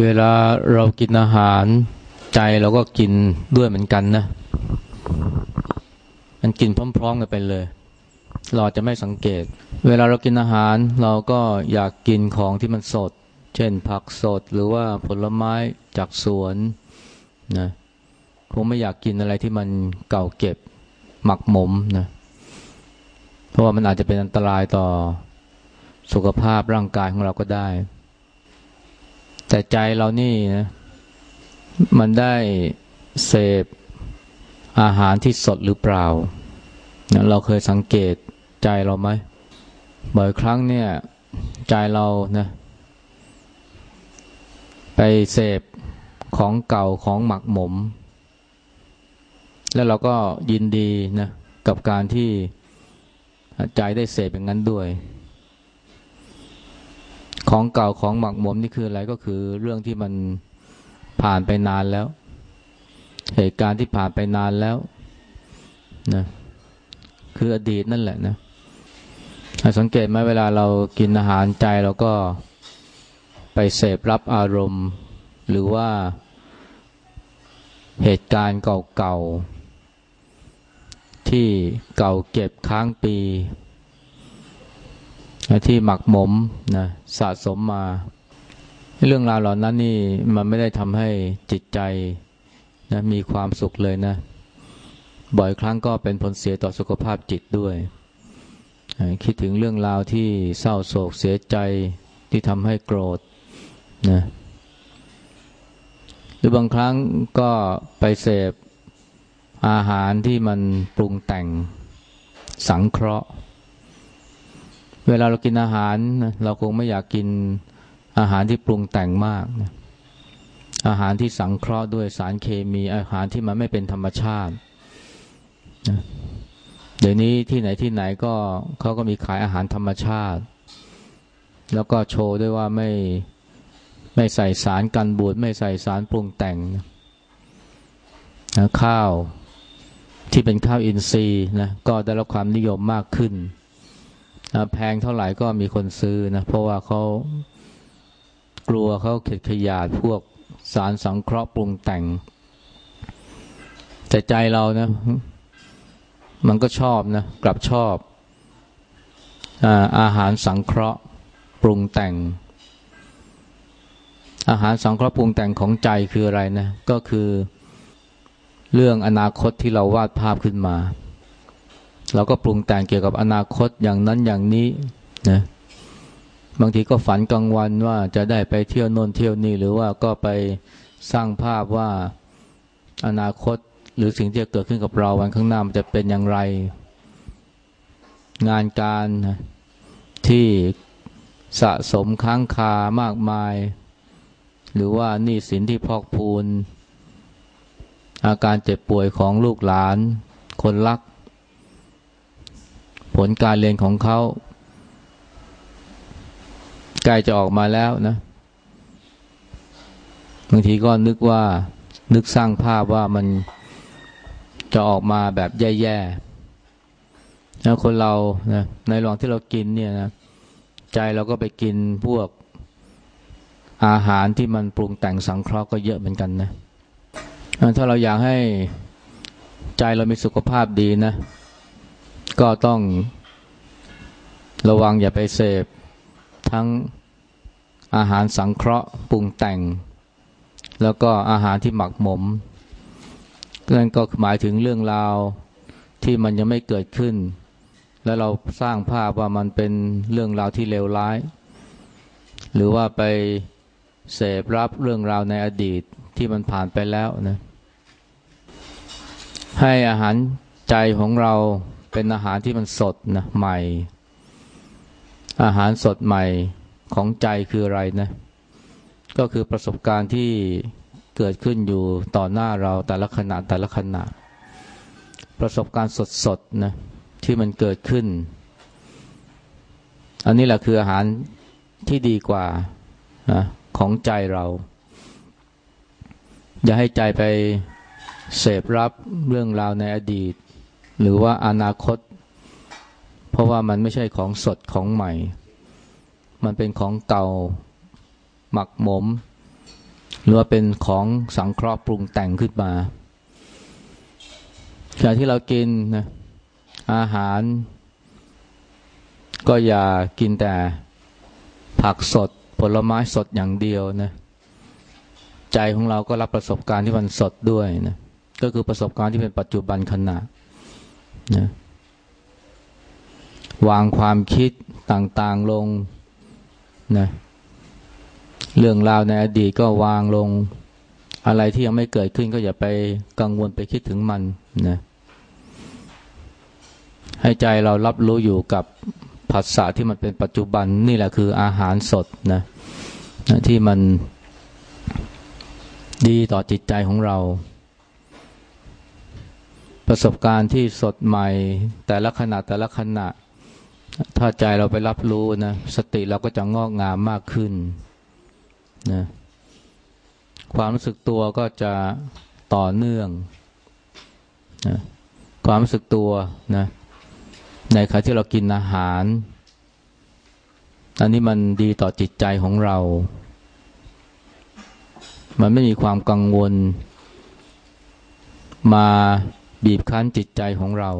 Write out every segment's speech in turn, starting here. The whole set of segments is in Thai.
เวลาเรากินอาหาร ใจเราก็กินด้วยเหมือนกันนะ มันกินพร้อมๆกันไปเลย เราจะไม่สังเกต เวลาเรากินอาหารเราก็อยากกินของที่มันสด เช่นผักสดหรือว่าผลไม้จากสวนนะคงไม่อยากกินอะไรที่มันเก่าเก็บหมักหมมนะเพราะว่ามันอาจจะเป็นอันตรายต่อสุขภาพร่างกายของเราก็ได้ แต่ใจเรานี่นะมันได้เสพอาหารที่สดหรือเปล่า เราเคยสังเกตใจเราไหม บ่อยครั้งเนี่ย ใจเรานะไปเสพของเก่าของหมักหมม แล้วเราก็ยินดีนะกับการที่ใจได้เสพอย่างนั้นด้วย ของเก่าของหมักหมมนี่คืออะไรก็คือเรื่องที่มันผ่านไปนานแล้ว เหตุการณ์ที่ผ่านไปนานแล้วนะคืออดีตนั่นแหละนะสังเกตไหมเวลาเรากินอาหารใจเราก็ไปเสพรับอารมณ์ หรือว่าเหตุการณ์เก่าๆที่เก่าเก็บค้างปี ที่หมักหมมนะสะสมมา เรื่องราวเหล่านั้นนี่มันไม่ได้ทำให้จิตใจนะมีความสุขเลยนะ บ่อยครั้งก็เป็นผลเสียต่อสุขภาพจิตด้วย คิดถึงเรื่องราวที่เศร้าโศกเสียใจที่ทำให้โกรธนะหรือบางครั้งก็ไปเสพอาหารที่มันปรุงแต่งสังเคราะห์ เวลาเรากินอาหารเราคงไม่อยากกินอาหารที่ปรุงแต่งมากนะอาหารที่สังเคราะห์ด้วยสารเคมีอาหารที่มันไม่เป็นธรรมชาตินะเดี๋ยวนี้ที่ไหนที่ไหนก็เขาก็มีขายอาหารธรรมชาติ แล้วก็โชว์ด้วยว่าไม่ไม่ใส่สารกันบูดไม่ใส่สารปรุงแต่งนะข้าวที่เป็นข้าวอินทรีย์นะก็ได้รับความนิยมมากขึ้น แพงเท่าไหร่ก็มีคนซื้อนะเพราะว่าเขากลัวเขาเข็ดขยาดพวกสารสังเคราะห์ปรุงแต่ง แต่ใจเรานะ มันก็ชอบนะกลับชอบอาอาหารสังเคราะห์ปรุงแต่ง อาหารสังเคราะห์ปรุงแต่งของใจคืออะไรนะ ก็คือเรื่องอนาคตที่เราวาดภาพขึ้นมา เราก็ปรุงแต่งเกี่ยวกับอนาคตอย่างนั้นอย่างนี้นะบางทีก็ฝันกลางวันว่าจะได้ไปเที่ยวโน่นเที่ยวนี่หรือว่าก็ไปสร้างภาพว่าอนาคตหรือสิ่งที่จะเกิดขึ้นกับเราวันข้างหน้ามันจะเป็นอย่างไร งานการที่สะสมค้างคามากมาย หรือว่านี่สินที่พอกพูน อาการเจ็บป่วยของลูกหลาน คนรัก ผลการเรียนของเขาใกล้จะออกมาแล้วนะบางทีก็นึกว่านึกสร้างภาพว่ามันจะออกมาแบบแย่ๆแล้วคนเรานะในระหว่างที่เรากินเนี่ยนะใจเราก็ไปกินพวกอาหารที่มันปรุงแต่งสังเคราะห์ก็เยอะเหมือนกันนะ ถ้าเราอยากให้ใจเรามีสุขภาพดีนะ ก็ต้องระวังอย่าไปเสพ ทั้งอาหารสังเคราะห์ปรุงแต่ง แล้วก็อาหารที่หมักหมมนั่นก็หมายถึงเรื่องราวที่มันยังไม่เกิดขึ้น แล้วเราสร้างภาพว่ามันเป็นเรื่องราวที่เลวร้าย หรือว่าไปเสพรับเรื่องราวในอดีตที่มันผ่านไปแล้วนะให้อาหารใจของเรา เป็นอาหารที่มันสดนะใหม่ อาหารสดใหม่ของใจคืออะไรนะ ก็คือประสบการณ์ที่เกิดขึ้นอยู่ต่อหน้าเราแต่ละขณะแต่ละขณะ ประสบการณ์สดๆนะที่มันเกิดขึ้น อันนี้แหละคืออาหารที่ดีกว่านะของใจเรา อย่าให้ใจไปเสพรับเรื่องราวในอดีต หรือว่าอนาคต เพราะว่ามันไม่ใช่ของสดของใหม่ มันเป็นของเก่าหมักหมม หรือว่าเป็นของสังเคราะห์ปรุงแต่งขึ้นมาขณะที่เรากินนะอาหาร ก็อย่ากินแต่ผักสดผลไม้สดอย่างเดียวนะใจของเราก็รับประสบการณ์ที่มันสดด้วยนะก็คือประสบการณ์ที่เป็นปัจจุบันขณะ นะวางความคิดต่างๆลงนะเรื่องราวในอดีตก็วางลง อะไรที่ยังไม่เกิดขึ้นก็อย่าไปกังวลไปคิดถึงมันนะให้ใจเรารับรู้อยู่กับภาษาที่มันเป็นปัจจุบันนี่แหละคืออาหารสดนะที่มันดีต่อจิตใจของเรา ประสบการณ์ที่สดใหม่ แต่ละขณะแต่ละขณะ ถ้าใจเราไปรับรู้นะสติเราก็จะงอกงามมากขึ้นนะความรู้สึกตัวก็จะต่อเนื่องนะความรู้สึกตัวนะในขณะที่เรากินอาหารอันนี้มันดีต่อจิตใจของเรา มันไม่มีความกังวล มา บีบคั้นจิตใจของเรา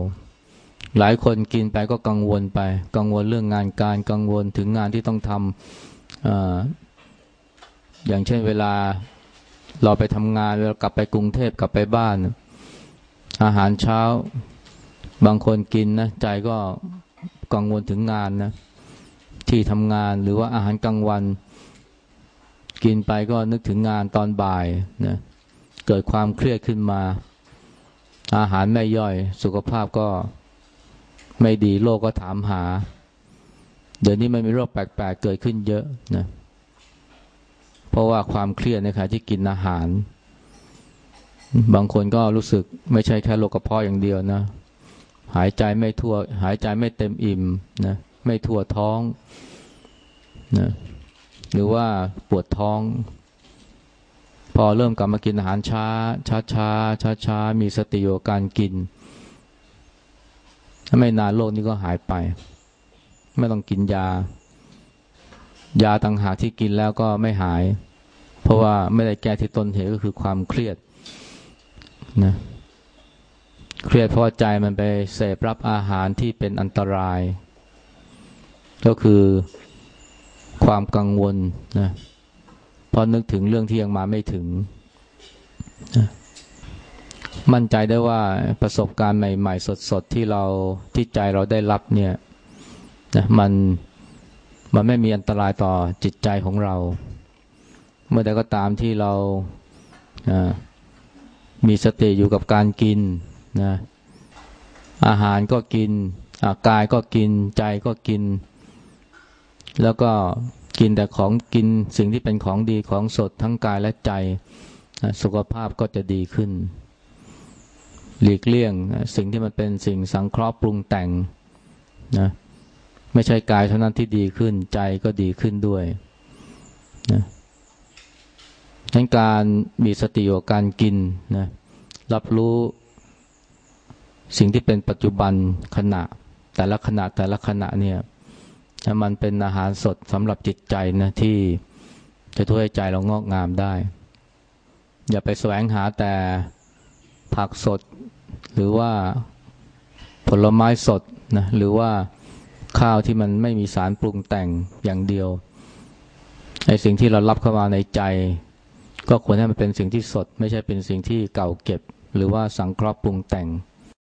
หลายคนกินไปก็กังวลไป กังวลเรื่องงานการกังวลถึงงานที่ต้องทำออย่างเช่นเวลาเราไปทำงานเรากลับไปกรุงเทพกลับไปบ้าน อาหารเช้า บางคนกินนะใจก็กังวลถึงงานนะที่ทำงานหรือว่าอาหารกลางวัน กินไปก็นึกถึงงานตอนบ่ายนะเกิดความเครียดขึ้นมา อาหารไม่ย่อย สุขภาพก็ไม่ดีโรคก็ถามหา เดี๋ยวนี้มันมีโรคแปลกๆเกิดขึ้นเยอะนะเพราะว่าความเครียดในขณะที่กินอาหาร บางคนก็รู้สึกไม่ใช่แค่โรคกระเพาะอย่างเดียวนะ หายใจไม่ทั่ว หายใจไม่เต็มอิ่มนะไม่ทั่วท้องนะหรือว่าปวดท้อง พอเริ่มกลับมากินอาหารช้าช้าช้าช้าช้ามีสติอยู่การกินถ้าไม่นานโรคนี้ก็หายไป ไม่ต้องกินยา ยาต่างหากที่กินแล้วก็ไม่หาย เพราะว่าไม่ได้แก้ที่ต้นเหตุก็คือความเครียดนะเครียดเพราะใจมันไปเสพรับอาหารที่เป็นอันตราย ก็คือความกังวลนะ พอนึกถึงเรื่องที่ยังมาไม่ถึง มั่นใจได้ว่าประสบการณ์ใหม่ ๆ สดๆ ที่เราที่ใจเราได้รับเนี่ยนะมันมันไม่มีอันตรายต่อจิตใจของเรา เมื่อใดก็ตามที่เรามีสติอยู่กับการกินนะอาหารก็กินกายก็กินใจก็กิน แล้วก็ กินแต่ของกินสิ่งที่เป็นของดีของสดทั้งกายและใจ สุขภาพก็จะดีขึ้น หลีกเลี่ยงสิ่งที่มันเป็นสิ่งสังเคราะห์ปรุงแต่งนะไม่ใช่กายเท่านั้นที่ดีขึ้นใจก็ดีขึ้นด้วยนะทั้งการมีสติกับการกินนะรับรู้สิ่งที่เป็นปัจจุบันขณะ แต่ละขณะแต่ละขณะเนี่ย มันเป็นอาหารสดสำหรับจิตใจนะที่จะช่วยใจเรางอกงามได้ อย่าไปแสวงหาแต่ผักสด หรือว่าผลไม้สดนะหรือว่าข้าวที่มันไม่มีสารปรุงแต่งอย่างเดียวไอ้สิ่งที่เรารับเข้ามาในใจ ก็ควรให้มันเป็นสิ่งที่สด ไม่ใช่เป็นสิ่งที่เก่าเก็บ หรือว่าสังเคราะห์ปรุงแต่ง